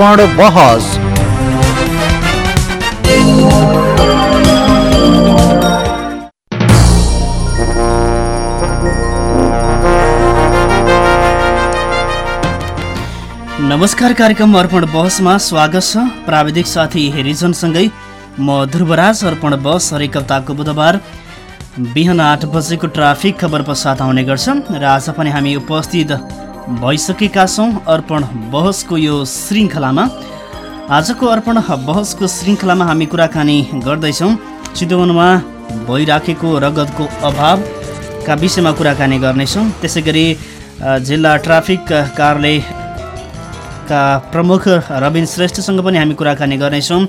अर्पण बहस नमस्कार कार्यक्रम अर्पण बहसमा स्वागत छ। प्राविधिक साथी हेरिजनसँगै म ध्रुवराज अर्पण बस हरेक हप्ताको बुधबार बिहान आठ बजेको ट्राफिक खबर पश्चात आउने गर्छ र आज पनि हामी उपस्थित भइसकेका छौँ अर्पण बहसको यो श्रृङ्खलामा। आजको अर्पण बहसको श्रृङ्खलामा हामी कुराकानी गर्दैछौँ। चितवनमा भइराखेको रगतको अभावका विषयमा कुराकानी गर्नेछौँ। त्यसै गरी जिल्ला ट्राफिक कार्यालय का प्रमुख रविन श्रेष्ठसँग पनि हामी कुराकानी गर्नेछौँ।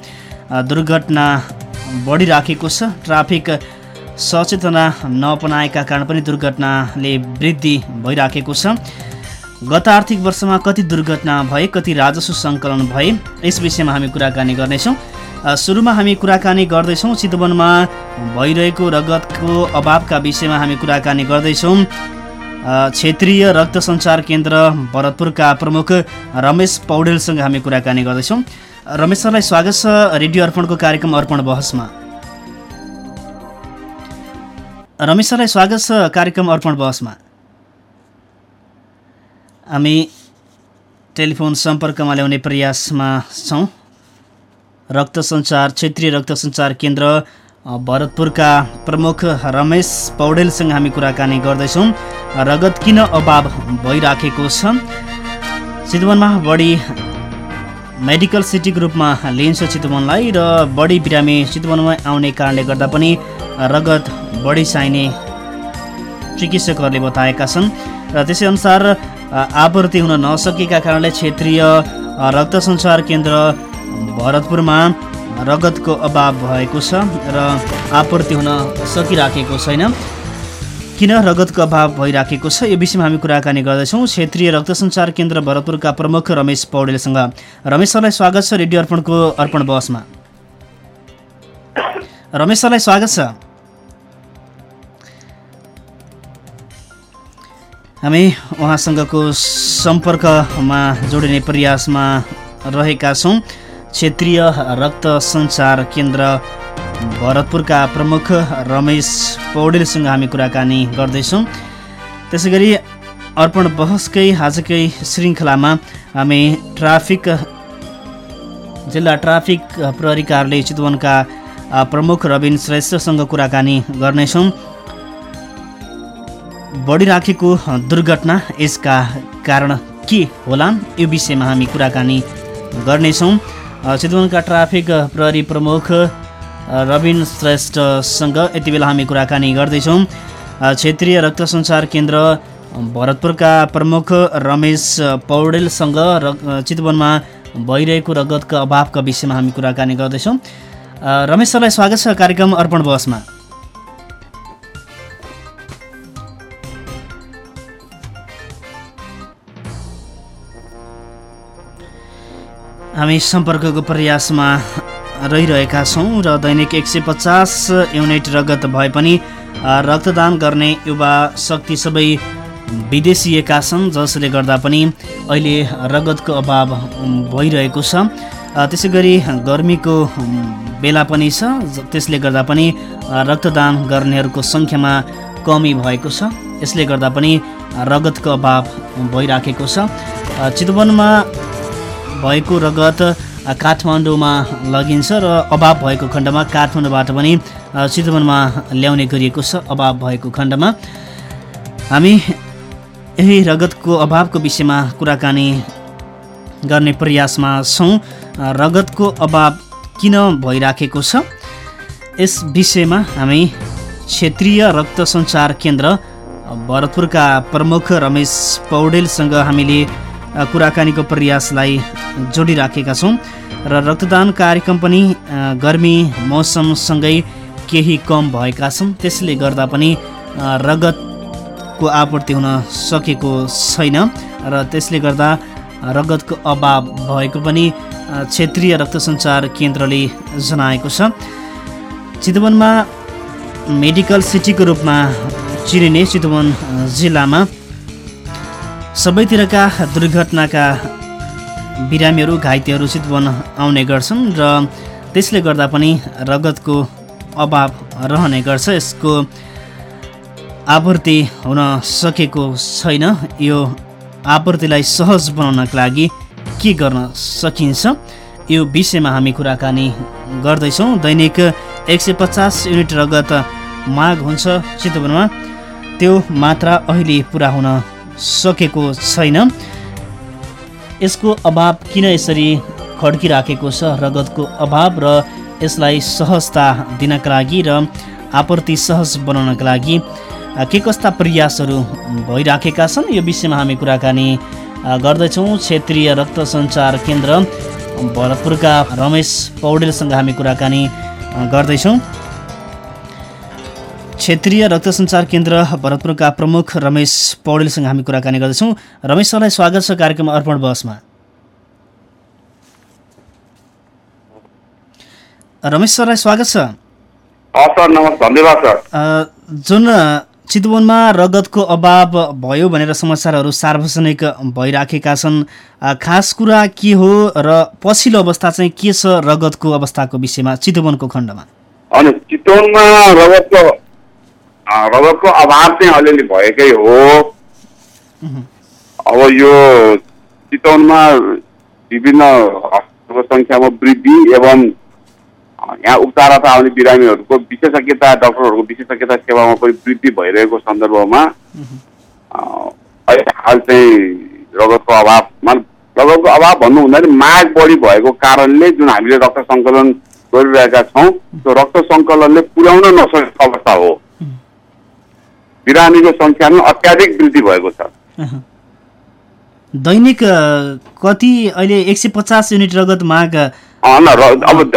दुर्घटना बढिराखेको छ। ट्राफिक सचेतना नअपनाएका कारण पनि दुर्घटनाले वृद्धि भइराखेको छ। गत आर्थिक वर्षमा कति दुर्घटना भए कति राजस्व सङ्कलन भए यस विषयमा हामी कुराकानी गर्नेछौँ। सुरुमा हामी कुराकानी गर्दैछौँ। चितवनमा भइरहेको रगतको अभावका विषयमा हामी कुराकानी गर्दैछौँ। क्षेत्रीय रक्त सञ्चार केन्द्र भरतपुरका प्रमुख रमेश पौडेलसँग हामी कुराकानी गर्दैछौँ। रमेश सरलाई स्वागत छ रेडियो अर्पणको कार्यक्रम अर्पण बहसमा। रमेश सरलाई स्वागत छ कार्यक्रम अर्पण बहसमा। हामी टेलिफोन सम्पर्कमा ल्याउने प्रयासमा छौँ। रक्त सञ्चार क्षेत्रीय रक्त सञ्चार केन्द्र भरतपुरका प्रमुख रमेश पौडेलसँग हामी कुराकानी गर्दैछौँ। रगत किन अभाव भइराखेको छ? चितवनमा बढी मेडिकल सिटीको रूपमा लिन्छ चितवनलाई र बढी बिरामी चितवनमा आउने कारणले गर्दा पनि रगत बढी चाहिने चिकित्सकहरूले बताएका छन्। र त्यसै अनुसार आपूर्ति हुन नसकेका कारणले क्षेत्रीय रक्त सञ्चार केन्द्र भरतपुरमा रगतको अभाव भएको छ र आपूर्ति हुन सकिराखेको छैन। किन रगतको अभाव भइराखेको छ? यो विषयमा हामी कुराकानी गर्दैछौँ। क्षेत्रीय रक्त सञ्चार केन्द्र भरतपुरका प्रमुख रमेश पौडेलसँग। रमेश सरलाई स्वागत छ रेडियो अर्पणको अर्पण बसमा रमेश सरलाई स्वागत छ। हामी उहाँसँगको सम्पर्कमा जोडिने प्रयासमा रहेका छौँ। क्षेत्रीय रक्त सञ्चार केन्द्र भरतपुरका प्रमुख रमेश पौडेलसँग हामी कुराकानी गर्दैछौँ। त्यसै गरी अर्पण बहसकै आजकै श्रृङ्खलामा हामी ट्राफिक जिल्ला ट्राफिक प्रहरी कार्यालय चितवनका प्रमुख रविन श्रेष्ठसँग कुराकानी गर्नेछौँ। बढिराखेको दुर्घटना यसका कारण के होला यो विषयमा हामी कुराकानी गर्नेछौँ। चितवनका ट्राफिक प्रहरी प्रमुख रविन श्रेष्ठसँग यति बेला हामी कुराकानी गर्दैछौँ। क्षेत्रीय रक्त सञ्चार केन्द्र भरतपुरका प्रमुख रमेश पौडेलसँग र चितवनमा भइरहेको रगतको अभावका विषयमा हामी कुराकानी गर्दैछौँ। रमेश सरलाई स्वागत छ कार्यक्रम अर्पण बसमा हामी सम्पर्कको प्रयासमा रहिरहेका छौँ र दैनिक एक सय पचास युनिट रगत भए पनि रक्तदान गर्ने युवा शक्ति सबै विदेशिएका छन् जसले गर्दा पनि अहिले रगतको अभाव भइरहेको छ। त्यसै गरी गर्मीको बेला पनि छ त्यसले गर्दा पनि रक्तदान गर्नेहरूको सङ्ख्यामा कमी भएको छ। यसले गर्दा पनि रगतको अभाव भइराखेको छ। चितवनमा भएको रगत काठमाडौँमा लगिन्छ र अभाव भएको खण्डमा काठमाडौँबाट पनि चितवनमा ल्याउने गरिएको छ अभाव भएको खण्डमा। हामी यही रगतको अभावको विषयमा कुराकानी गर्ने प्रयासमा छौँ। रगतको अभाव किन भइराखेको छ? यस विषयमा हामी क्षेत्रीय रक्त सञ्चार केन्द्र भरतपुरका प्रमुख रमेश पौडेलसँग हामीले कुराकानीको प्रयासलाई जोडिराखेका छौँ। र रक्तदान कार्यक्रम पनि गर्मी मौसमसँगै केही कम भएका छन्। त्यसले गर्दा पनि रगतको आपूर्ति हुन सकेको छैन। र त्यसले गर्दा रगतको अभाव भएको पनि क्षेत्रीय रक्त सञ्चार केन्द्रले जनाएको छ। चितवनमा मेडिकल सिटीको रूपमा चिनिने चितवन जिल्लामा सबैतिरका दुर्घटनाका बिरामीहरू घाइतेहरू चितवन आउने गर्छन् र त्यसले गर्दा पनि रगतको अभाव रहने गर्छ। यसको आपूर्ति हुन सकेको छैन। यो आपूर्तिलाई सहज बनाउनका लागि के गर्न सकिन्छ? यो विषयमा हामी कुराकानी गर्दैछौँ। दैनिक एक सय पचास युनिट रगत माग हुन्छ चितवनमा। त्यो मात्रा अहिले पुरा हुन सकेको छैन। यसको अभाव किन यसरी खड्किराखेको छ? रगतको अभाव र यसलाई सहजता दिनका लागि र आपूर्ति सहज बनाउनका लागि के कस्ता प्रयासहरू भइराखेका छन्? यो विषयमा हामी कुराकानी गर्दैछौँ। क्षेत्रीय रक्त सञ्चार केन्द्र भरतपुरका रमेश पौडेलसँग हामी कुराकानी गर्दैछौँ। क्षेत्रीय रक्त सञ्चार केन्द्र भरतपुरका प्रमुख रमेश पौडेलसँग हामी कुराकानी गर्दैछौँ। रमेश सरलाई स्वागत छ कार्यक्रम अर्पण बसमा रमेश सरलाई स्वागत छ। जुन चितवनमा रगतको अभाव भयो भनेर समाचारहरू सार्वजनिक भइराखेका छन् खास कुरा के हो र पछिल्लो अवस्था चाहिँ के छ रगतको अवस्थाको विषयमा चितवनको खण्डमा? अनि चितवनमा रगतको रगतको अभाव चाहिँ अलिअलि भएकै हो। अब यो चितवनमा विभिन्न सङ्ख्यामा वृद्धि एवं यहाँ उपचार आउने बिरामीहरूको विशेषज्ञता डक्टरहरूको विशेषज्ञता सेवामा पनि वृद्धि भइरहेको सन्दर्भमा अहिले हाल चाहिँ रगतको अभाव रगतको अभाव भन्नु हुँदैन माग बढी भएको कारणले जुन हामीले रक्त सङ्कलन गरिरहेका छौँ त्यो रक्त सङ्कलनले पुर्याउन नसकेको अवस्था हो। बिरामीको सङ्ख्यामा अत्याधिक वृद्धि भएको छ। दैनिक कति अहिले एक सय पचास युनिट रगत माग। अब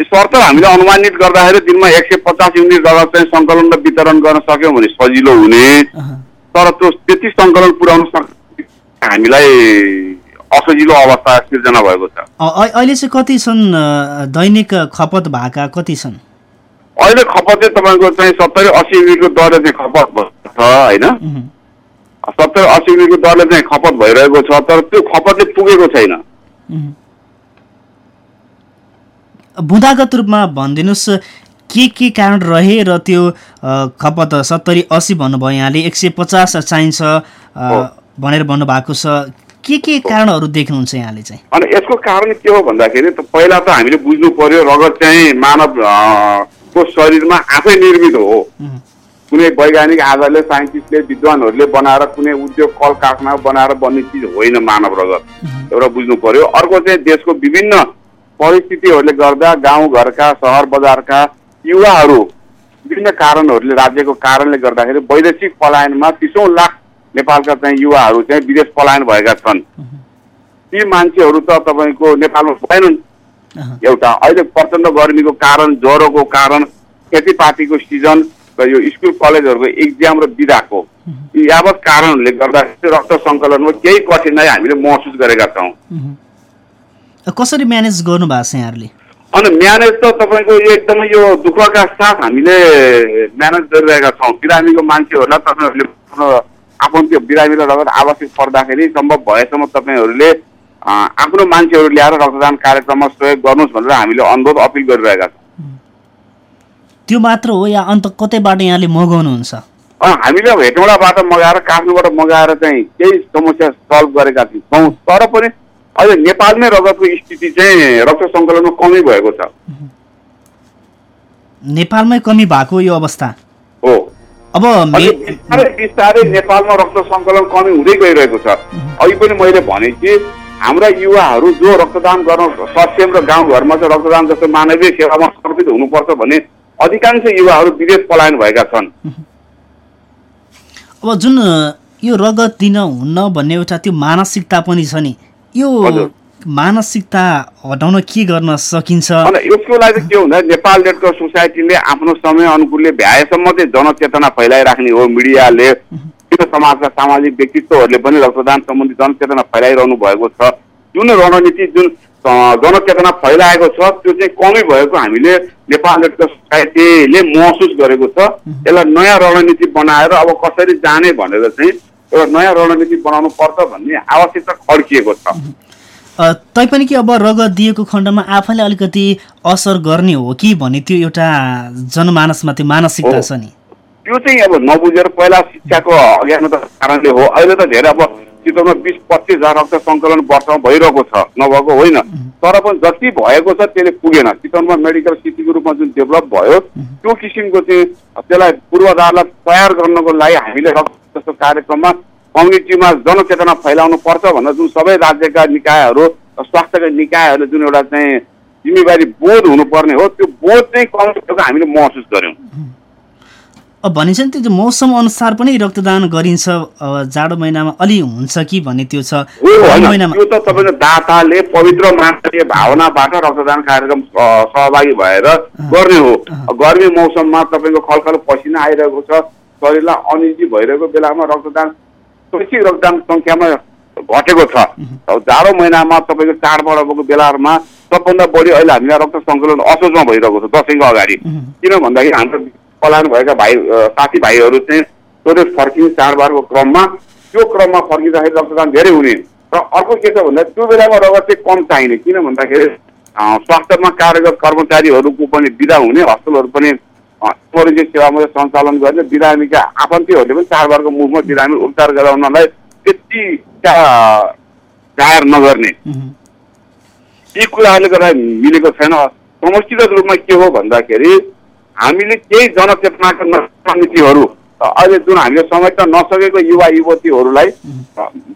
शर्त हामीले अनुमानित गर्दाखेरि दिनमा एक सय पचास युनिट रगत चाहिँ सङ्कलन र वितरण गर्न सक्यौँ भने सजिलो हुने। तर त्यो त्यति सङ्कलन पुर्याउन सक् हामीलाई असजिलो अवस्था सिर्जना भएको छ। अहिले चाहिँ कति छन् दैनिक खपत भएका कति छन्? अहिले खपत चाहिँ तपाईँको चाहिँ सत्तरी असी युनिटको दरले चाहिँ खपत छ होइन? सत्तरी असी युनिटको दरले चाहिँ खपत भइरहेको छ तर त्यो खपतले पुगेको छैन। बुँदागत रूपमा भनिदिनुहोस् के के कारण रहे र त्यो खपत सत्तरी असी भन्नुभयो यहाँले एक सय पचास चाहिन्छ भनेर भन्नुभएको छ। के के कारणहरू देख्नुहुन्छ यहाँले चाहिँ? अनि यसको कारण के हो भन्दाखेरि पहिला त हामीले बुझ्नु पर्यो रगत चाहिँ मानव को शरीरमा आफै निर्मित हो। कुनै वैज्ञानिक आधारले साइन्टिस्टले विद्वानहरूले बनाएर कुनै उद्योग कल कारखाना बनाएर बन्ने चिज होइन मानव रगत। एउटा बुझ्नु पर्यो। अर्को चाहिँ देशको विभिन्न परिस्थितिहरूले गर्दा गाउँघरका सहर बजारका युवाहरू विभिन्न कारणहरूले राज्यको कारणले गर्दाखेरि वैदेशिक पलायनमा तिसौँ लाख नेपालका चाहिँ युवाहरू चाहिँ विदेश पलायन भएका छन्। ती मान्छेहरू त तपाईँको नेपालमा भएनन्। एउटा अहिले प्रचण्ड गर्मीको कारण ज्वरोको कारण खेतीपातीको सिजन र यो स्कुल कलेजहरूको इक्जाम र बिदाको यी यावत कारणहरूले गर्दा रक्त सङ्कलनमा केही कठिनाइ हामीले महसुस गरेका छौँ। कसरी म्यानेज गर्नु भएको छ यहाँहरूले? अनि म्यानेज त तपाईँको एकदमै यो दुःखका साथ हामीले म्यानेज गरिरहेका छौँ। बिरामीको मान्छेहरूलाई तपाईँहरूले आफ्नो त्यो बिरामीलाई रगत आवश्यक पर्दाखेरि सम्भव भएसम्म तपाईँहरूले आफ्नो मान्छेहरू ल्याएर रक्तदान कार्यक्रममा सहयोग गर्नुहोस् भनेर हामीले अनुरोध अपिल गरिरहेका छौँ। त्यो मात्र हो या अन्त कतैबाट यहाँले मगाउनुहुन्छ? हामीले हेटौँडाबाट मगाएर काठमाडौँबाट मगाएर चाहिँ केही समस्या सल्भ गरेका छौँ। तर पनि अहिले नेपालमै रगतको स्थिति चाहिँ रक्त सङ्कलनमा कमी भएको छ। नेपालमै कमी भएको यो अवस्था? हो। अब बिस्तारै बिस्तारै नेपालमा रक्त सङ्कलन कमी हुँदै गइरहेको छ। अघि पनि मैले भने कि हाम्रा युवाहरू जो रक्तदान गर्न सक्षम र गाउँघरमा चाहिँ रक्तदान जस्तो मानवीय सेवामा समर्पित हुनुपर्छ भने अधिकांश युवाहरू विदेश पलायन भएका छन्। अब जुन यो रगत दिन हुन्न भन्ने एउटा त्यो मानसिकता पनि छ नि। यो मानसिकता हटाउन के गर्न सकिन्छ? यसको लागि के हुन्छ नेपाल रेड क्रस सोसाइटीले आफ्नो समय अनुकूलले भ्याएसम्म चाहिँ जनचेतना फैलाइराख्ने हो मिडियाले। समाजका सामाजिक व्यक्तित्वहरूले पनि रक्तदान सम्बन्धी जनचेतना फैलाइरहनु भएको छ। जुन रणनीति जुन जनचेतना फैलाएको छ त्यो चाहिँ कमै भएको हामीले नेपाल रेड सोसाइटीले महसुस गरेको छ। यसलाई नयाँ रणनीति बनाएर अब कसरी जाने भनेर चाहिँ एउटा नयाँ रणनीति बनाउनु पर्छ भन्ने आवश्यकता खड्किएको छ। तैपनि कि अब रगत दिएको खण्डमा आफैले अलिकति असर गर्ने हो कि भन्ने त्यो एउटा जनमानसमा त्यो मानसिकता। छ नि? त्यो चाहिँ अब नबुझेर पहिला शिक्षाको अज्ञानताको कारणले हो। अहिले त धेरै अब चितवनमा बिस पच्चिस हजार रक्त सङ्कलन वर्षमा भइरहेको छ नभएको होइन। तर पनि जति भएको छ त्यसले पुगेन। चितवनमा मेडिकल सिटीको रूपमा जुन डेभलप भयो त्यो किसिमको चाहिँ त्यसलाई पूर्वाधारलाई तयार गर्नको लागि हामीले जस्तो कार्यक्रममा कम्युनिटीमा जनचेतना फैलाउनु पर्छ भनेर जुन सबै राज्यका निकायहरू स्वास्थ्यका निकायहरूले जुन एउटा चाहिँ जिम्मेवारी बोध हुनुपर्ने हो त्यो बोध चाहिँ कम्युनिटीको हामीले महसुस गऱ्यौँ अब भनिन्छ नि त्यो मौसम अनुसार पनि रक्तदान गरिन्छ जाडो महिनामा अलि हुन्छ कि भन्ने त्यो छ। त्यो त तपाईँको दाताले पवित्र मानवीय भावनाबाट रक्तदान कार्यक्रम सहभागी भएर गर्ने हो। गर्मी मौसममा तपाईँको खलखल पसिना आइरहेको छ शरीरलाई अनिजी भइरहेको बेलामा रक्तदान स्वैच्छिक रक्तदान सङ्ख्यामा घटेको छ। जाडो महिनामा तपाईँको चाडपर्वको बेलाहरूमा सबभन्दा बढी अहिले हामीलाई रक्त सङ्कलन असोजमा भइरहेको छ दसैँको अगाडि। किन भन्दाखेरि हाम्रो पलायन भएका भाइ साथीभाइहरू चाहिँ स्वदेश फर्किने चाडबाडको क्रममा त्यो क्रममा फर्किँदाखेरि रक्तदान धेरै हुने। र अर्को के छ भन्दा त्यो बेलामा रगत चाहिँ कम चाहिने। किन भन्दाखेरि स्वास्थ्यमा कार्यरत कर्मचारीहरूको पनि बिदा हुने हस्पिटलहरू पनि इमर्जेन्सी सेवामा सञ्चालन गर्ने बिरामीका आफन्तीहरूले पनि चाडबाडको मुखमा बिरामी उपचार गराउनलाई त्यति जाहेर नगर्ने। यी कुराहरूले गर्दा मिलेको छैन। समष्टिगत रूपमा के हो भन्दाखेरि हामीले केही जनचेतनाका नयाँ नीतिहरू अ, अहिले जुन हामीले समेट्न नसकेको युवा युवतीहरूलाई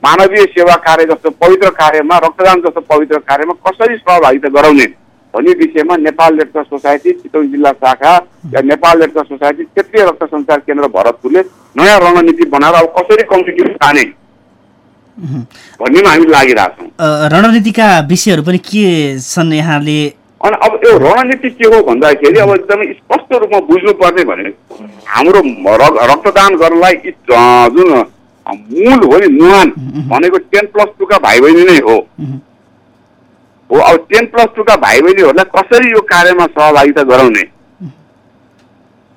मानवीय सेवा कार्य जस्तो पवित्र कार्यमा रक्तदान जस्तो पवित्र कार्यमा कसरी सहभागिता गराउने भन्ने विषयमा Nepal Red Cross Society Chitwan जिल्ला शाखा या नेपाल रेड क्रस सोसाइटी क्षेत्रीय रक्त सञ्चार केन्द्र भरतपुरले नयाँ रणनीति बनाएर अब कसरी कम्पिटिभ जाने। भन्नेमा हामी लागिरहेछौँ रणनीतिका विषयहरू पनि के छन् यहाँले अनि अब यो रणनीति के हो भन्दाखेरि अब एकदमै स्पष्ट रूपमा बुझ्नुपर्ने भने हाम्रो रक्तदान गर्नलाई जुन मूल हो नि नुहान भनेको टेन प्लस टूका भाइ बहिनी नै हो। हो अब टेन प्लस टूका भाइ बहिनीहरूलाई कसरी यो कार्यमा सहभागिता गराउने?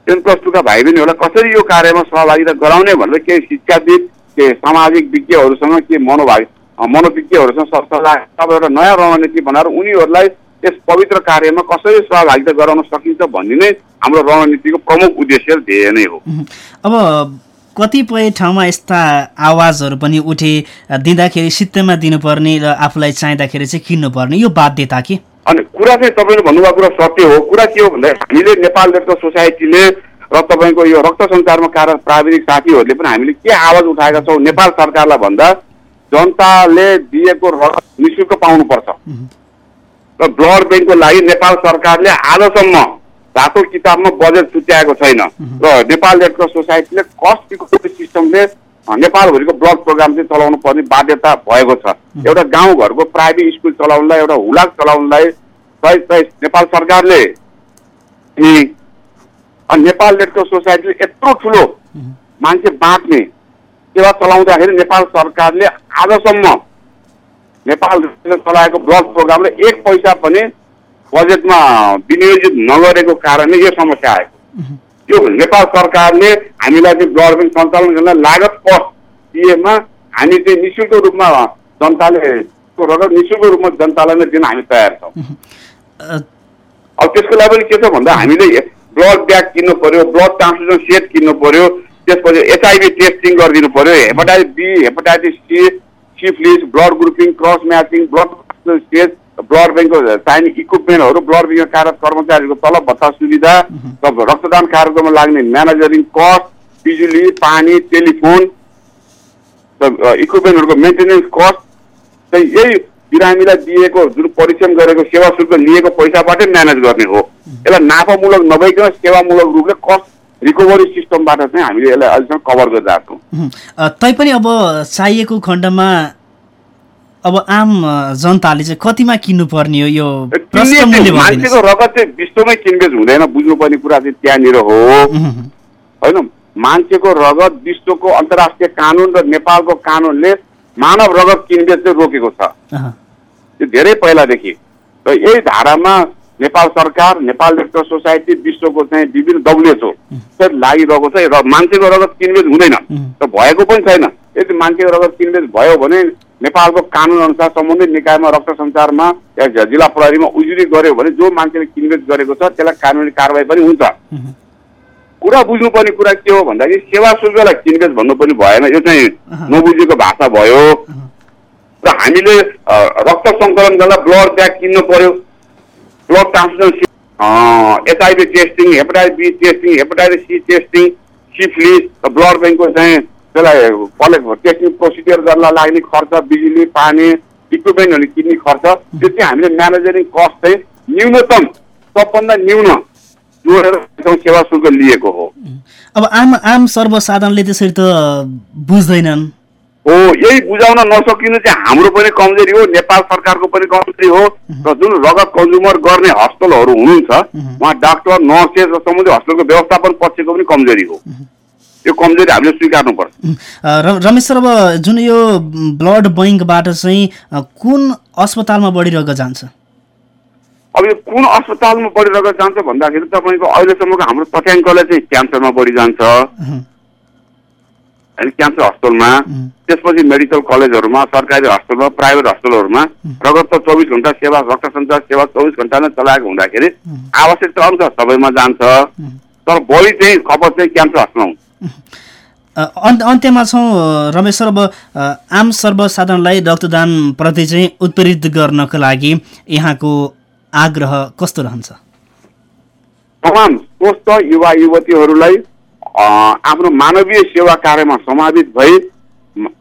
टेन प्लस टूका भाइ बहिनीहरूलाई कसरी यो कार्यमा सहभागिता गराउने भनेर केही शिक्षाविद केही सामाजिक विज्ञहरूसँग के मनोभाग मनोविज्ञहरूसँग सरसल्लाह अब एउटा नयाँ रणनीति बनाएर उनीहरूलाई यस पवित्र कार्यमा कसरी सहभागिता गराउन सकिन्छ भन्ने नै हाम्रो रणनीतिको प्रमुख उद्देश्य ध्येय नै हो। अब कतिपय ठाउँमा यस्ता आवाजहरू पनि उठे दिँदाखेरि सित्तैमा दिनुपर्ने र आफूलाई चाहिँदाखेरि चाहिँ किन्नुपर्ने यो बाध्यता के? अनि कुरा चाहिँ तपाईँले भन्नुभएको कुरा सत्य हो। कुरा के हो भन्दा हामीले नेपाल रेड सोसाइटीले र तपाईँको यो रक्त सञ्चारमा कार्यरत प्राविधिक साथीहरूले पनि हामीले के आवाज उठाएका छौँ नेपाल सरकारलाई भन्दा जनताले दिएको रगत निशुल्क पाउनुपर्छ। र ब्लड ब्याङ्कको लागि नेपाल सरकारले आजसम्म रातो किताबमा बजेट छुट्याएको छैन। र नेपाल रेड क्रस सोसाइटीले कस्ट रिकभरी सिस्टमले नेपालभरिको ब्लड प्रोग्राम चाहिँ चलाउनु पर्ने बाध्यता भएको छ। एउटा गाउँघरको प्राइभेट स्कुल चलाउनलाई एउटा हुलाक चलाउनलाई नेपाल सरकारले नेपाल रेड क्रस सोसाइटीले यत्रो ठुलो मान्छे बाँच्ने सेवा चलाउँदाखेरि नेपाल सरकारले आजसम्म नेपाल चलाएको ब्लड प्रोग्रामले एक पैसा पनि बजेटमा विनियोजित नगरेको कारणले यो समस्या आएको। उम्, यो नेपाल सरकारले हामीलाई चाहिँ ब्लड ब्याङ्क सञ्चालन गर्न लागत कस्ट दिएमा हामी चाहिँ निशुल्क रूपमा जनताले त्यो रगत निशुल्क रूपमा जनतालाई नै दिन हामी तयार छौँ। अब त्यसको लागि पनि के छ भन्दा हामीले ब्लड ब्याग किन्नु पर्यो ब्लड ट्रान्सफ्युजन सेट किन्नु पर्यो त्यसपछि एचआइभी टेस्टिङ गरिदिनु पर्यो hepatitis B hepatitis C syphilis blood grouping cross matching blood stage blood ब्याङ्कको चाहिने इक्विपमेन्टहरू ब्लड ब्याङ्कमा कार्यरत कर्मचारीहरूको तलब भत्ता सुविधा तब रक्तदान कार्यक्रममा लाग्ने म्यानेजरिङ कस्ट बिजुली पानी टेलिफोन इक्विपमेन्टहरूको मेन्टेनेन्स कस्ट चाहिँ यही बिरामीलाई दिएको जुन परिश्रम गरेको सेवा शुल्क लिएको पैसाबाटै म्यानेज गर्ने हो। यसलाई नाफामूलक नभइकन सेवामूलक रूपले कस्ट रिकभरी सिस्टमबाट चाहिँ हामीले यसलाई अहिलेसम्म कभर उम्, अ, तैपनि अब चाहिएको खण्डमा अब आम जनताले चाहिँ कतिमा किन्नुपर्ने हो यो। मान्छेको रगत चाहिँ विश्वमै किनबेच हुँदैन बुझ्नुपर्ने कुरा चाहिँ त्यहाँनिर हो। होइन? मान्छेको रगत विश्वको अन्तर्राष्ट्रिय कानुन र नेपालको कानुनले मानव रगत किनबेच चाहिँ रोकेको छ। त्यो धेरै पहिलादेखि। र यही धारामा नेपाल सरकार नेपाल डाक्टर सोसाइटी विश्वको चाहिँ विभिन्न डब्लुएचओ लागिरहेको छ र मान्छेको रगत किनबेच हुँदैन। र भएको पनि छैन। यदि मान्छेको रगत किनबेच भयो भने नेपालको कानुन अनुसार सम्बन्धित निकायमा रक्त सञ्चारमा या जिल्ला प्रहरीमा उजुरी गर्यो भने जो मान्छेले किनबेच गरेको छ त्यसलाई कानुनी कारवाही पनि हुन्छ। कुरा बुझ्नुपर्ने कुरा के हो भन्दाखेरि सेवा शुल्कलाई किनबेच भन्नुपर्ने भएन। यो चाहिँ नबुझेको भाषा भयो। र हामीले रक्त सङ्कलन गर्दा ब्लड ब्याग किन्नु पर्यो। Blood transfusion HIV testing hepatitis B testing hepatitis C testing syphilis blood ब्याङ्कको चाहिँ त्यसलाई कलेक्ट टेस्टिङ प्रोसिडियर गर्न लाग्ने खर्च बिजुली पानी इक्विपमेन्टहरू किन्ने खर्च त्यो चाहिँ हामीले म्यानेजरिङ कस्ट चाहिँ न्यूनतम सबभन्दा न्यून। जोडेर सेवा शुल्क लिएको हो। अब आम आम सर्वसाधारणले त्यसरी त बुझ्दैनन्। हो यही बुझाउन नसकिनु चाहिँ हाम्रो पनि कमजोरी हो नेपाल सरकारको पनि कमजोरी हो। र जुन रगत कन्ज्युमर गर्ने हस्पिटलहरू हुनुहुन्छ उहाँ डाक्टर नर्सेस र सम्बन्धित हस्पिटलको व्यवस्थापन पक्षको पनि कमजोरी हो। यो कमजोरी हामीले स्वीकार्नुपर्छ। रमेश सर अब जुन यो ब्लड बैङ्कबाट चाहिँ कुन अस्पतालमा बढी रगत जान्छ? अब यो कुन अस्पतालमा बढी रगत जान्छ भन्दाखेरि तपाईँको अहिलेसम्मको हाम्रो तथ्याङ्कले चाहिँ क्यान्सरमा बढी जान्छ क्यान्सर हस्पिटलमा त्यसपछि मेडिकल कलेजहरूमा सरकारी हस्पिटलमा प्राइभेट हस्पिटलहरूमा रगत त चौबिस घन्टा सेवा रक्त सञ्चार सेवा चौबिस घन्टा नै चलाएको हुँदाखेरि आवश्यकता अनुसार सबैमा जान्छ। तर बढी चाहिँ खबर चाहिँ क्यान्सर हस्पिटलमा अन्त्यमा छौँ रमेश सर अब आम सर्वसाधारणलाई रक्तदान प्रति चाहिँ उत्प्रेरित गर्नको लागि यहाँको आग्रह कस्तो रहन्छ? तमाम स्वस्थ युवा युवतीहरूलाई आफ्नो मानवीय सेवा कार्यमा समावेश भई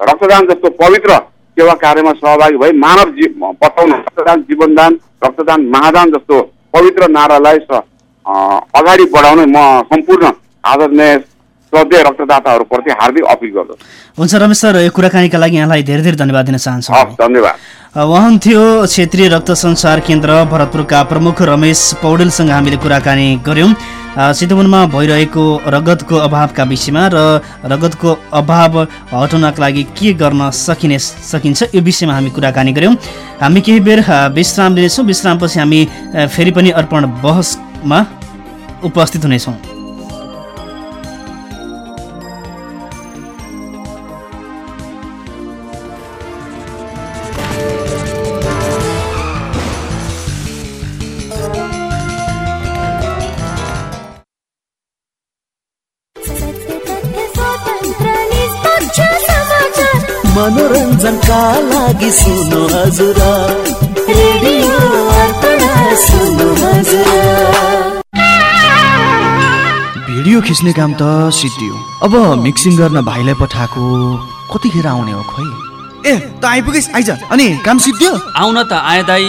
रक्तदान जस्तो पवित्र सेवा कार्यमा सहभागी भई मानव जी बचाउन रक्तदान जीवनदान रक्तदान महादान जस्तो पवित्र नारालाई अगाडि बढाउन म सम्पूर्ण आदरणीय श्रद्धेय रक्तदाताहरूप्रति हार्दिक अपिल गर्दछु। हुन्छ रमेश सर यो कुराकानीका लागि यहाँलाई धेरै धेरै धन्यवाद दिन चाहन्छु धन्यवाद। उहाँ थियो क्षेत्रीय रक्त संसार केन्द्र भरतपुरका प्रमुख रमेश पौडेलसँग हामीले कुराकानी गऱ्यौँ। चितवनमा भइरहेको रगतको अभावका विषयमा र रगतको अभाव हटाउनका लागि के गर्न सकिने सकिन्छ यो विषयमा हामी कुराकानी गऱ्यौँ। हामी केही बेर विश्राम लिनेछौँ। विश्रामपछि हामी फेरि पनि अर्पण बहसमा उपस्थित हुनेछौँ। लागि सुन्नु हजुर रेडियो सुन्नु हजुर भिडियो खिच्ने काम त सिद्धियो। अब मिक्सिङ गर्न भाइलाई पठाएको कतिखेर आउने हो खोइ? ए त आइपुगेस् आइज। अनि काम सिद्धियो? आउन त आए दाई।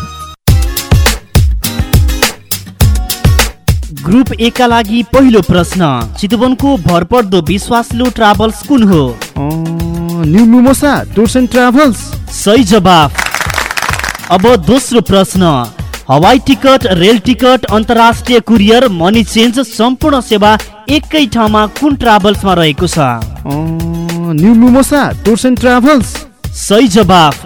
ग्रुप ए का लागि पहिलो प्रश्न। चितवनको भरपर्दो विश्वासलो ट्राभल्स कुन हो? New Mimosa Tours and Travels. सही जवाफ। अब दोस्रो प्रश्न। हवाई टिकट रेल टिकट अन्तर्राष्ट्रिय कुरियर मनी चेन्ज सम्पूर्ण सेवा एकै ठाउँमा कुन ट्राभल्समा रहेको छ? New Mimosa Tours and Travels. सही जवाफ।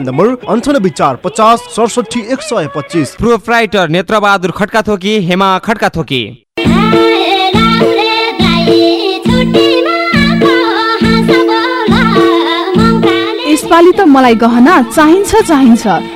नम्बर अन्ठानब्बे चार पचास सडसठी एक सय पच्चिस। प्रोपराइटर नेत्रबहादुर खड्का थोकी हेमा खड्का थोकी। यसपालि त मलाई गहना चाहिन्छ चाहिन्छ।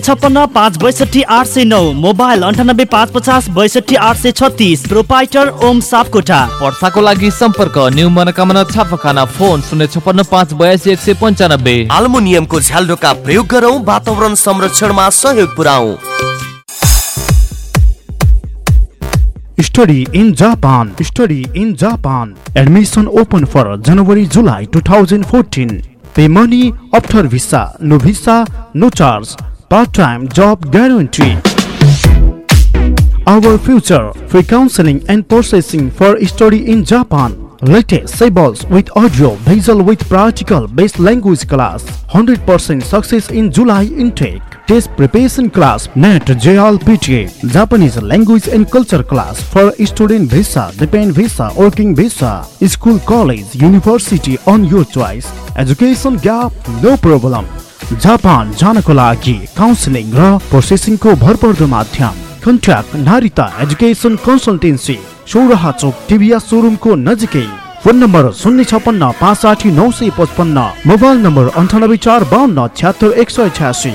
छप्पन्न पाँच बैसठी आठ सय नौ मोबाइल अन्ठानब्बे पाँच पचास बैसठी आठ सय छत्तिस प्रोपाइटर ओम सापकोटा वर्षाको लागि सम्पर्क न्यू मनोकामना छापाखाना फोन शून्य छप्पन्न पाँच बयासी एक सय पन्चानब्बे आल्मुनियमको झ्यालडोका प्रयोग गरौँ वातावरण संरक्षणमा सहयोग पुऱ्याउ Study in Japan. Study in Japan. Admission open for January July 2014. Pay money after visa. No visa, no charge. Part-time job guarantee. Our future free counseling and processing for study in Japan. Latest sables with audio, visual with practical based language class. 100% success in July intake. Test preparation class, NET, JLPTA, Japanese language and culture class for student visa, depend visa, working visa, school, college, university on your choice. Education gap, no problem. Japan जानको लागि counselling र प्रोसेसिङको भरपर्दो माध्यम। Contact Narita education consultancy Sauraha चोक TVS सोरुमको नजिकै। Phone number शून्य छपन्न पाँच साठी नौ सय पचपन्न। मोबाइल नम्बर अन्ठानब्बे चार बाहन्न छ्यात्तर एक सय छ्यासी।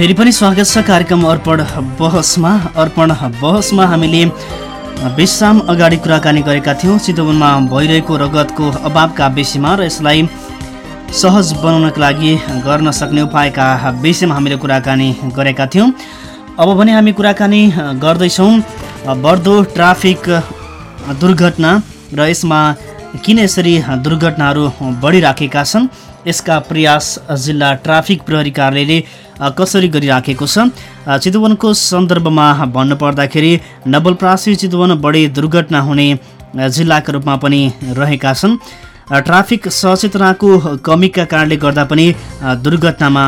फेरि पनि स्वागत छ कार्यक्रम अर्पण बहसमा। अर्पण बहसमा हामीले विश्राम अगाडि कुराकानी गरेका थियौँ। चितवनमा भइरहेको रगतको अभावका विषयमा र यसलाई सहज बनाउनका लागि गर्न सक्ने उपायका विषयमा हामीले कुराकानी गरेका थियौँ। अब भने हामी कुराकानी गर्दैछौँ। बढ्दो ट्राफिक दुर्घटना र यसमा किन यसरी दुर्घटनाहरू बढिराखेका छन्? यसका प्रयास जिल्ला ट्राफिक प्रहरी कार्यालयले कसरी गरिराखेको छ? चितवनको सन्दर्भमा भन्नुपर्दाखेरि नवलप्रासी चितवन बढी दुर्घटना हुने जिल्लाका रूपमा पनि रहेका छन्। ट्राफिक सचेतनाको कमीका कारणले गर्दा पनि दुर्घटनामा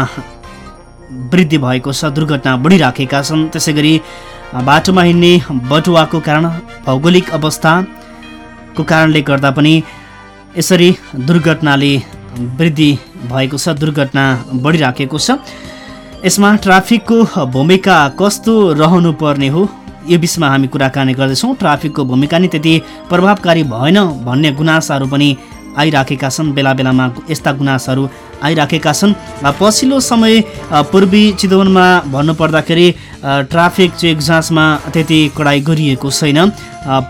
वृद्धि भएको छ दुर्घटना बढिराखेका छन्। त्यसै गरी बाटोमा हिँड्ने बटुवाको कारण भौगोलिक अवस्थाको कारणले गर्दा पनि यसरी दुर्घटनाले वृद्धि भएको छ दुर्घटना बढिराखेको छ। यसमा ट्राफिकको भूमिका कस्तो रहनुपर्ने हो यो विषयमा हामी कुराकानी गर्दैछौँ। ट्राफिकको भूमिका नि त्यति प्रभावकारी भएन भन्ने गुनासाहरू पनि आइराखेका छन्। बेला बेलामा यस्ता गुनासहरू आइराखेका छन्। पछिल्लो समय पूर्वी चितवनमा भन्नुपर्दाखेरि ट्राफिक चेक जाँचमा त्यति कडाइ गरिएको छैन।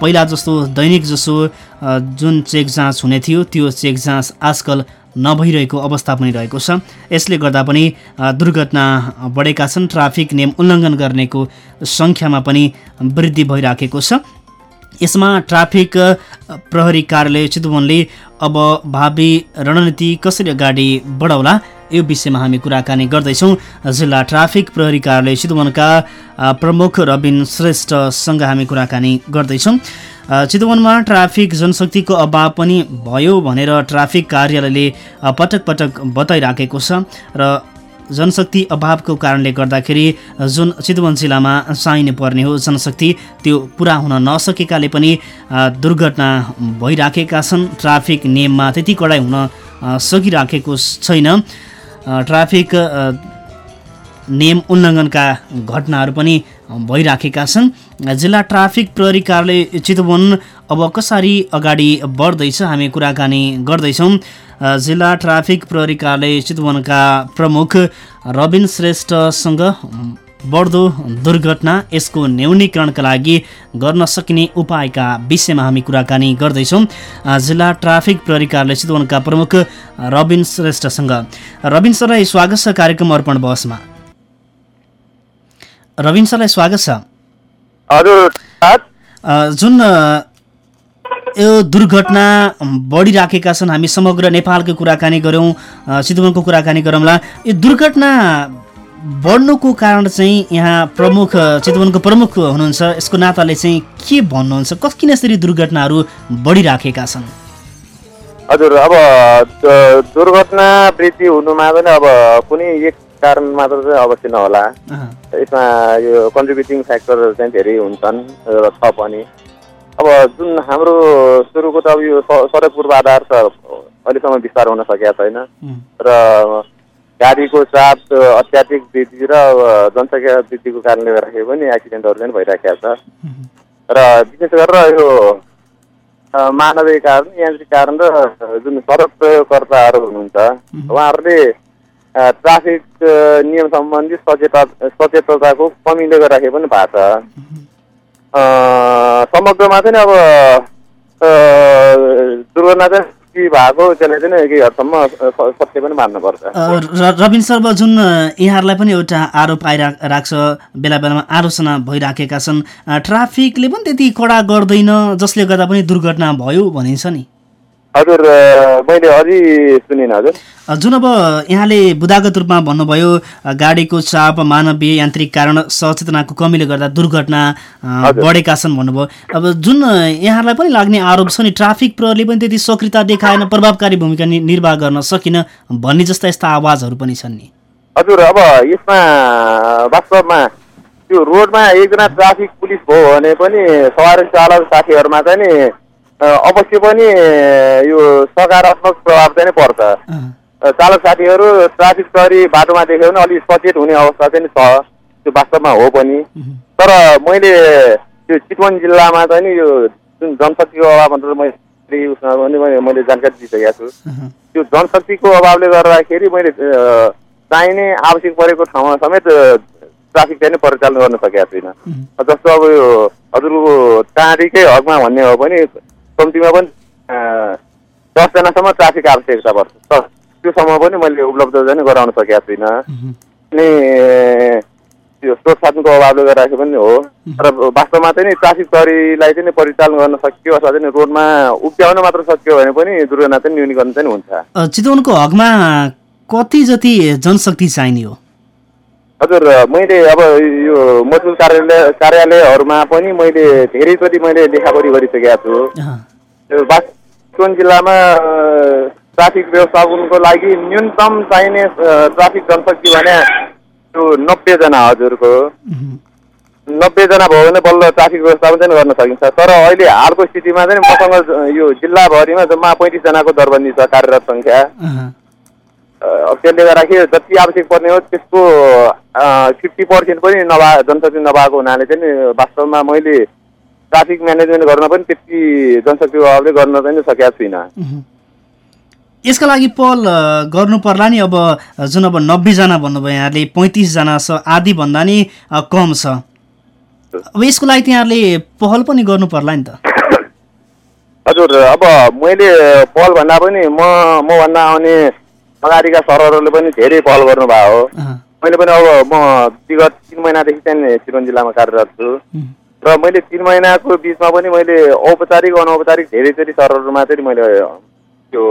पहिला जस्तो दैनिक जसो जुन चेक जाँच हुने थियो त्यो चेक जाँच आजकल नभइरहेको अवस्था पनि रहेको छ। यसले गर्दा पनि दुर्घटना बढेका छन्। ट्राफिक नियम उल्लङ्घन गर्नेको सङ्ख्यामा पनि वृद्धि भइराखेको छ। यसमा ट्राफिक प्रहरी कार्यालय चितवनले अब भावी रणनीति कसरी अगाडि बढाउला यो विषयमा हामी कुराकानी गर्दैछौँ। जिल्ला ट्राफिक प्रहरी कार्यालय चितवनका प्रमुख रविन श्रेष्ठसँग हामी कुराकानी गर्दैछौँ। चितवनमा ट्राफिक जनशक्तिको अभाव पनि भयो भनेर ट्राफिक कार्यालयले पटक पटक बताइराखेको छ र जनशक्ति अभावको कारणले गर्दाखेरि जुन चितवन जिल्लामा चाहिने पर्ने हो जनशक्ति त्यो पुरा हुन नसकेकाले पनि दुर्घटना भइराखेका छन्। ट्राफिक नियममा त्यति कडाइ हुन सकिराखेको छैन। ट्राफिक नियम उल्लङ्घनका घटनाहरू पनि भइराखेका छन्। जिल्ला ट्राफिक प्रहरी कार्यालय चितवन अब कसरी अगाडि बढ्दैछ हामी कुराकानी गर्दैछौँ। जिल्ला ट्राफिक प्रहरी कार्यालय चितवनका प्रमुख रविन श्रेष्ठसँग बढ्दो दुर्घटना यसको न्यूनीकरणका लागि गर्न सकिने उपायका विषयमा हामी कुराकानी गर्दैछौँ। जिल्ला ट्राफिक प्रहरी कार्यालय चितवनका प्रमुख रविन श्रेष्ठसँग। रविन सरलाई स्वागत छ कार्यक्रम अर्पण बसमा रविन सरलाई स्वागत छ। हजुर जुन यो दुर्घटना बढिराखेका छन्। हामी समग्र नेपालको कुराकानी गऱ्यौँ चितवनको कुराकानी गरौँला। यो दुर्घटना बढ्नुको कारण चाहिँ यहाँ प्रमुख चितवनको प्रमुख हुनुहुन्छ। यसको नाताले चाहिँ के भन्नुहुन्छ? कस किन यसरी दुर्घटनाहरू बढिराखेका छन्? हजुर अब दुर्घटना वृद्धि हुनुमा पनि अब कुनै एक कारण मात्र चाहिँ अवश्य नहोला। यसमा यो कन्ट्रिब्युटिङ फ्याक्टर चाहिँ धेरै हुन्छन् र छ पनि। अब जुन हाम्रो सुरुको त अब यो सडक पूर्वाधार त अहिलेसम्म विस्तार हुन सकेका छैन। र गाडीको चाप अत्याधिक वृद्धि र जनसङ्ख्या वृद्धिको कारणले गर्दाखेरि पनि एक्सिडेन्टहरू पनि भइराखेका छ। र विशेष गरेर यो मानवीय कारण यान्त्रिक कारण र जुन सडक प्रयोगकर्ताहरू हुनुहुन्छ उहाँहरूले ट्राफिक नियम सम्बन्धी सचेता सचेतताको कमीले गर्दाखेरि पनि भएको छ। समग्रमा चाहिँ अब दुर्घटना चाहिँ भएको रविन सर्व जुन यहाँहरूलाई पनि एउटा आरोप आइरा राख्छ बेला बेलामा आलोचना भइराखेका छन् ट्राफिकले पनि त्यति कडा गर्दैन जसले गर्दा पनि दुर्घटना भयो भनिन्छ नि। हजुर मैले अझै सुनिनँ हजुर। जुन अब यहाँले बुदागत रूपमा भन्नुभयो गाडीको चाप मानवीय यान्त्रिक कारण सचेतनाको कमीले गर्दा दुर्घटना बढेका छन् भन्नुभयो। अब जुन अ, यहाँहरूलाई पनि लाग्ने आरोप छ नि ट्राफिक प्रहरीले पनि त्यति सक्रियता देखाएन प्रभावकारी भूमिका निर्वाह गर्न सकिन भन्ने जस्ता यस्ता आवाजहरू पनि छन् नि। हजुर अब यसमा वास्तवमा त्यो रोडमा एकजना ट्राफिक पुलिस भयो भने पनि सवारी चालक साथीहरूमा चाहिँ नि अवश्य पनि यो सकारात्मक प्रभाव चाहिँ नि पर्छ। चालक साथीहरू ट्राफिक प्रहरी बाटोमा देख्यो भने अलिक सचेत हुने अवस्था चाहिँ छ त्यो वास्तवमा हो पनि। तर मैले त्यो चितवन जिल्लामा चाहिँ नि यो जुन जनशक्तिको अभाव भनेर मैले उसमा पनि मैले जानकारी दिइसकेको छु। त्यो जनशक्तिको अभावले गर्दाखेरि मैले चाहिने आवश्यक परेको ठाउँमा समेत ट्राफिक चाहिँ नि परिचालन गर्न सकेको छुइनँ। जस्तो अब यो हजुरको टाँडीकै हकमा भन्ने हो भने कम्तीमा पनि दसजनासम्म ट्राफिक आवश्यकता पर्छ तर त्योसम्म पनि मैले उपलब्ध चाहिँ नि गराउन सकेको छुइनँ। अनि त्यो स्रोत साधनको अभावले गर्दाखेरि पनि हो। तर वास्तवमा चाहिँ नि ट्राफिक प्रहरीलाई चाहिँ परिचालन गर्न सकियो अथवा चाहिँ नि रोडमा उभ्याउन मात्र सकियो भने पनि दुर्घटना चाहिँ न्यूनीकरण चाहिँ हुन्छ। चितवनको हकमा कति जति जनशक्ति चाहिने हो? हजुर मैले अब यो मजदुर कार्यालय कार्यालयहरूमा पनि मैले धेरैचोटि मैले लेखापढी गरिसकेको छु। बागमती जिल्लामा ट्राफिक व्यवस्थापनको लागि न्यूनतम चाहिने ट्राफिक जनशक्ति भने त्यो नब्बेजना हजुरको। नब्बेजना भयो भने बल्ल ट्राफिक व्यवस्थापन चाहिँ गर्न सकिन्छ। तर अहिले हालको स्थितिमा चाहिँ मसँग यो जिल्लाभरिमा जम्मा पैँतिसजनाको दरबन्दी छ कार्यरत सङ्ख्या। त्यसले गर्दाखेरि जति आवश्यक पर्ने हो त्यसको फिफ्टी पर्सेन्ट पनि नभए जनशक्ति नभएको हुनाले चाहिँ वास्तवमा मैले ट्राफिक म्यानेजमेन्ट गर्न पनि त्यति जनशक्तिको अभावले गर्न चाहिँ नि सकेको छुइनँ। यसका लागि पहल गर्नु पर्ला नि? अब जुन अब नब्बेजना भन्नुभयो यहाँले पैँतिसजना छ आधी भन्दा नि कम छ। अब यसको लागि त्यहाँहरूले पहल पनि गर्नु पर्ला नि त? हजुर अब मैले पहल भन्दा पनि म मभन्दा आउने अगाडिका सरहरूले पनि धेरै पहल गर्नुभयो। हो मैले पनि अब म विगत तिन महिनादेखि चाहिँ चितवन जिल्लामा कार्यरत छु। र मैले तिन महिनाको बिचमा पनि मैले औपचारिक अनौपचारिक धेरैचोटि सरहरूमा चाहिँ मैले त्यो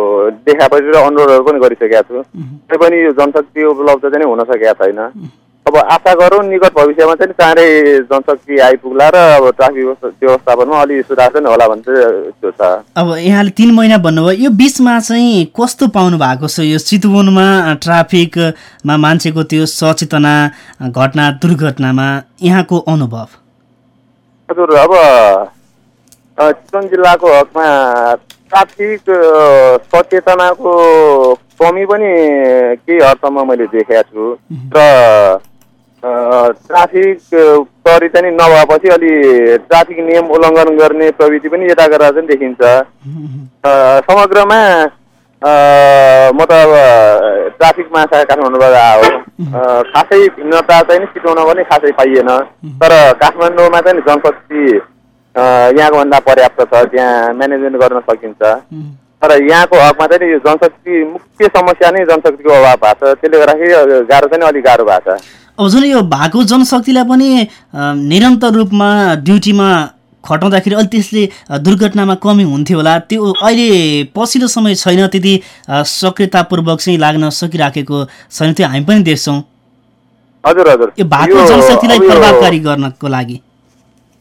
देखापरि र अनुरोधहरू पनि गरिसकेका छु। तै पनि यो जनशक्ति उपलब्ध चाहिँ हुन सकेका छैन। अब आशा गरौँ निकट भविष्यमा चाहिँ चाँडै जनशक्ति आइपुग्ला र अब ट्राफिक व्यवस्था- व्यवस्थापनमा अलि सुधार चाहिँ होला भन्ने चाहिँ त्यो छ। अब यहाँले तिन महिना भन्नुभयो यो बिचमा चाहिँ कस्तो पाउनु भएको छ? यो चितवनमा ट्राफिकमा मान्छेको त्यो सचेतना घटना दुर्घटनामा यहाँको अनुभव? हजुर अब चितवन जिल्लाको हकमा ट्राफिक सचेतनाको कमी पनि केही हदसम्म मैले देखेको छु। र ट्राफिक प्रहरी चाहिँ नभएपछि अलि ट्राफिक नियम उल्लङ्घन गर्ने प्रवृत्ति पनि यता गरेर चाहिँ देखिन्छ। समग्रमा म त अब ट्राफिक महाशाखा काठमाडौँबाट आयो खासै भिन्नता चाहिँ नि चितवनमा पनि खासै पाइएन। तर काठमाडौँमा चाहिँ जनशक्ति यहाँको भन्दा पर्याप्त छ त्यहाँ म्यानेजमेन्ट गर्न सकिन्छ। तर यहाँको हकमा चाहिँ यो जनशक्ति मुख्य समस्या नै जनशक्तिको अभाव भएको छ। त्यसले गर्दाखेरि गाह्रो चाहिँ अलिक गाह्रो भएको छ। अब जुन यो भएको जनशक्तिलाई पनि निरन्तर रूपमा ड्युटीमा खटाउँदाखेरि अलि त्यसले दुर्घटनामा कमी हुन्थ्यो होला। त्यो अहिले पछिल्लो समय छैन त्यति सक्रियतापूर्वक चाहिँ लाग्न सकिराखेको छैन त्यो हामी पनि देख्छौँ। हजुर हजुर। यो भएको जनशक्तिलाई प्रभावकारी गर्नको लागि।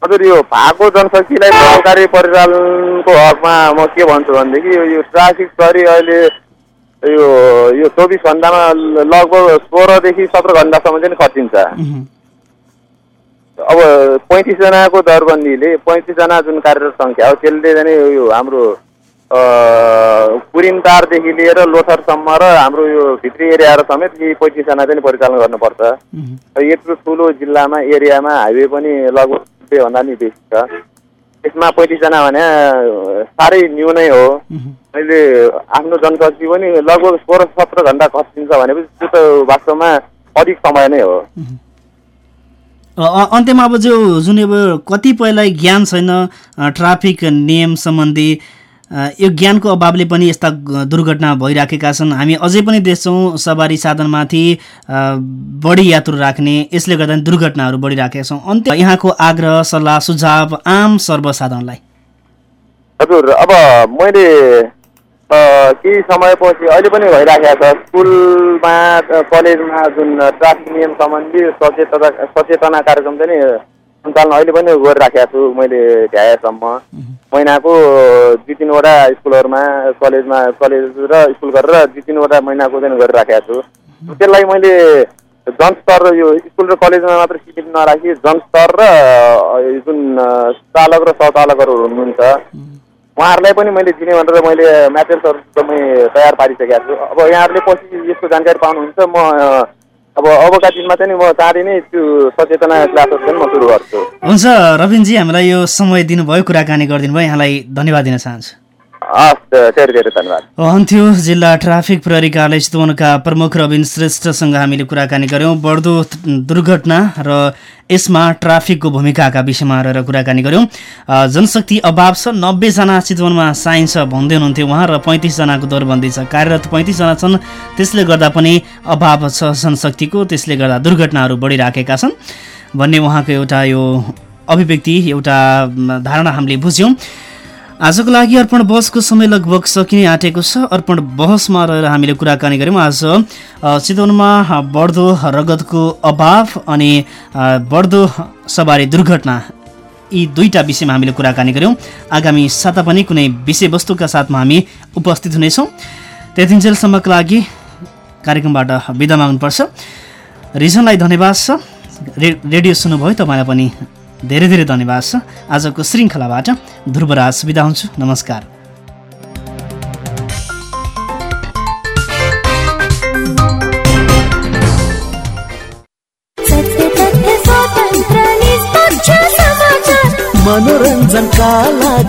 हजुर यो भएको जनशक्तिलाई प्रभावकारी परिचालनको हकमा म के भन्छु भनेदेखि यो- यो ट्राफिक प्रहरी अहिले यो यो चौबिस घन्टामा लगभग सोह्रदेखि सत्र घन्टासम्म चाहिँ खटिन्छ। अब पैँतिसजनाको दरबन्दीले पैँतिसजना जुन कार्यरत सङ्ख्या हो त्यसले चाहिँ यो हाम्रो कुरिनतारदेखि लिएर लोथरसम्म र हाम्रो यो भित्री एरियाहरू समेत यी पैँतिसजना चाहिँ परिचालन गर्नुपर्छ। र यत्रो ठुलो जिल्लामा एरियामा हाइवे पनि लगभग त्योभन्दा नि बेसी छ। यसमा पैँतिसजना भने साह्रै न्यूनै हो। अहिले आफ्नो जनशक्ति पनि लगभग सोह्र सत्र घन्टा खर्चिन्छ भनेपछि त्यो त वास्तवमा अधिक समय नै हो। अन्त्यमा अब जो जुन अब कतिपयलाई ज्ञान छैन ट्राफिक नियम सम्बन्धी यो ज्ञानको अभावले पनि यस्ता दुर्घटना भइराखेका छन्। हामी अझै पनि देख्छौँ सवारी साधनमाथि बढी यात्रु राख्ने यसले गर्दा दुर्घटनाहरू बढिराखेका छौँ अन्त्य यहाँको आग्रह सल्लाह सुझाव आम सर्वसाधारणलाई। हजुर अब मैले केही समयपछि अहिले पनि भइराखेको छ। स्कुलमा कलेजमा जुन ट्राफिक नियम सम्बन्धी सचेतना सचेतना कार्यक्रम चाहिँ सञ्चालन अहिले पनि गरिराखेको छु मैले भ्याएसम्म। महिनाको दुई तिनवटा स्कुलहरूमा कलेजमा कलेज र स्कुल गरेर दुई तिनवटा महिनाको चाहिँ गरिराखेको छु। त्यसलाई मैले जनस्तर यो स्कुल र कलेजमा मात्र सीमित नराखी जनस्तर र जुन चालक र सहचालकहरू हुनुहुन्छ उहाँहरूलाई पनि मैले दिने भनेर मैले म्याटेरियल्सहरू एकदमै तयार पारिसकेको छु। अब यहाँहरूले पछि यसको जानकारी पाउनुहुन्छ म अब अबका दिनमा चाहिँ म चाँडै नै त्यो सचेतना क्लासहरू चाहिँ म सुरु गर्छु। हुन्छ रविनजी हामीलाई यो समय दिनुभयो कुराकानी गरिदिनु भयो यहाँलाई धन्यवाद दिन चाहन्छु। अन्थ्यो जिल्ला ट्राफिक प्रहरी कार्यालय चितवनका प्रमुख रविन श्रेष्ठसँग हामीले कुराकानी गऱ्यौँ। बढ्दो दुर्घटना र यसमा ट्राफिकको भूमिकाका विषयमा रहेर कुराकानी गऱ्यौँ। जनशक्ति अभाव छ नब्बेजना चितवनमा साइन्स भन्दै हुनुहुन्थ्यो उहाँ र पैँतिसजनाको दरबन्दी छ। कार्यरत पैँतिसजना छन् त्यसले गर्दा पनि अभाव छ जनशक्तिको त्यसले गर्दा दुर्घटनाहरू बढिराखेका छन्। भन्ने उहाँको एउटा यो अभिव्यक्ति एउटा धारणा हामीले बुझ्यौँ। आजको लागि अर्पण बहसको समय लगभग सकिने आँटेको छ। अर्पण बहसमा रहेर हामीले कुराकानी गऱ्यौँ। आज चितवनमा बढ्दो रगतको अभाव अनि बढ्दो सवारी दुर्घटना यी दुईटा विषयमा हामीले कुराकानी गऱ्यौँ। आगामी साता पनि कुनै विषयवस्तुका साथमा हामी उपस्थित हुनेछौँ। त्यतिन्जेलसम्मको लागि कार्यक्रमबाट बिदा माग्नुपर्छ। रिजनलाई धन्यवाद छ। रे रेडियो सुन्नुभयो तपाईँलाई पनि धेरै धेरै धन्यवाद छ। आजको श्रृङ्खलाबाट ध्रुवराज बिदा हुन्छु। नमस्कार। मनोरञ्जनका लागि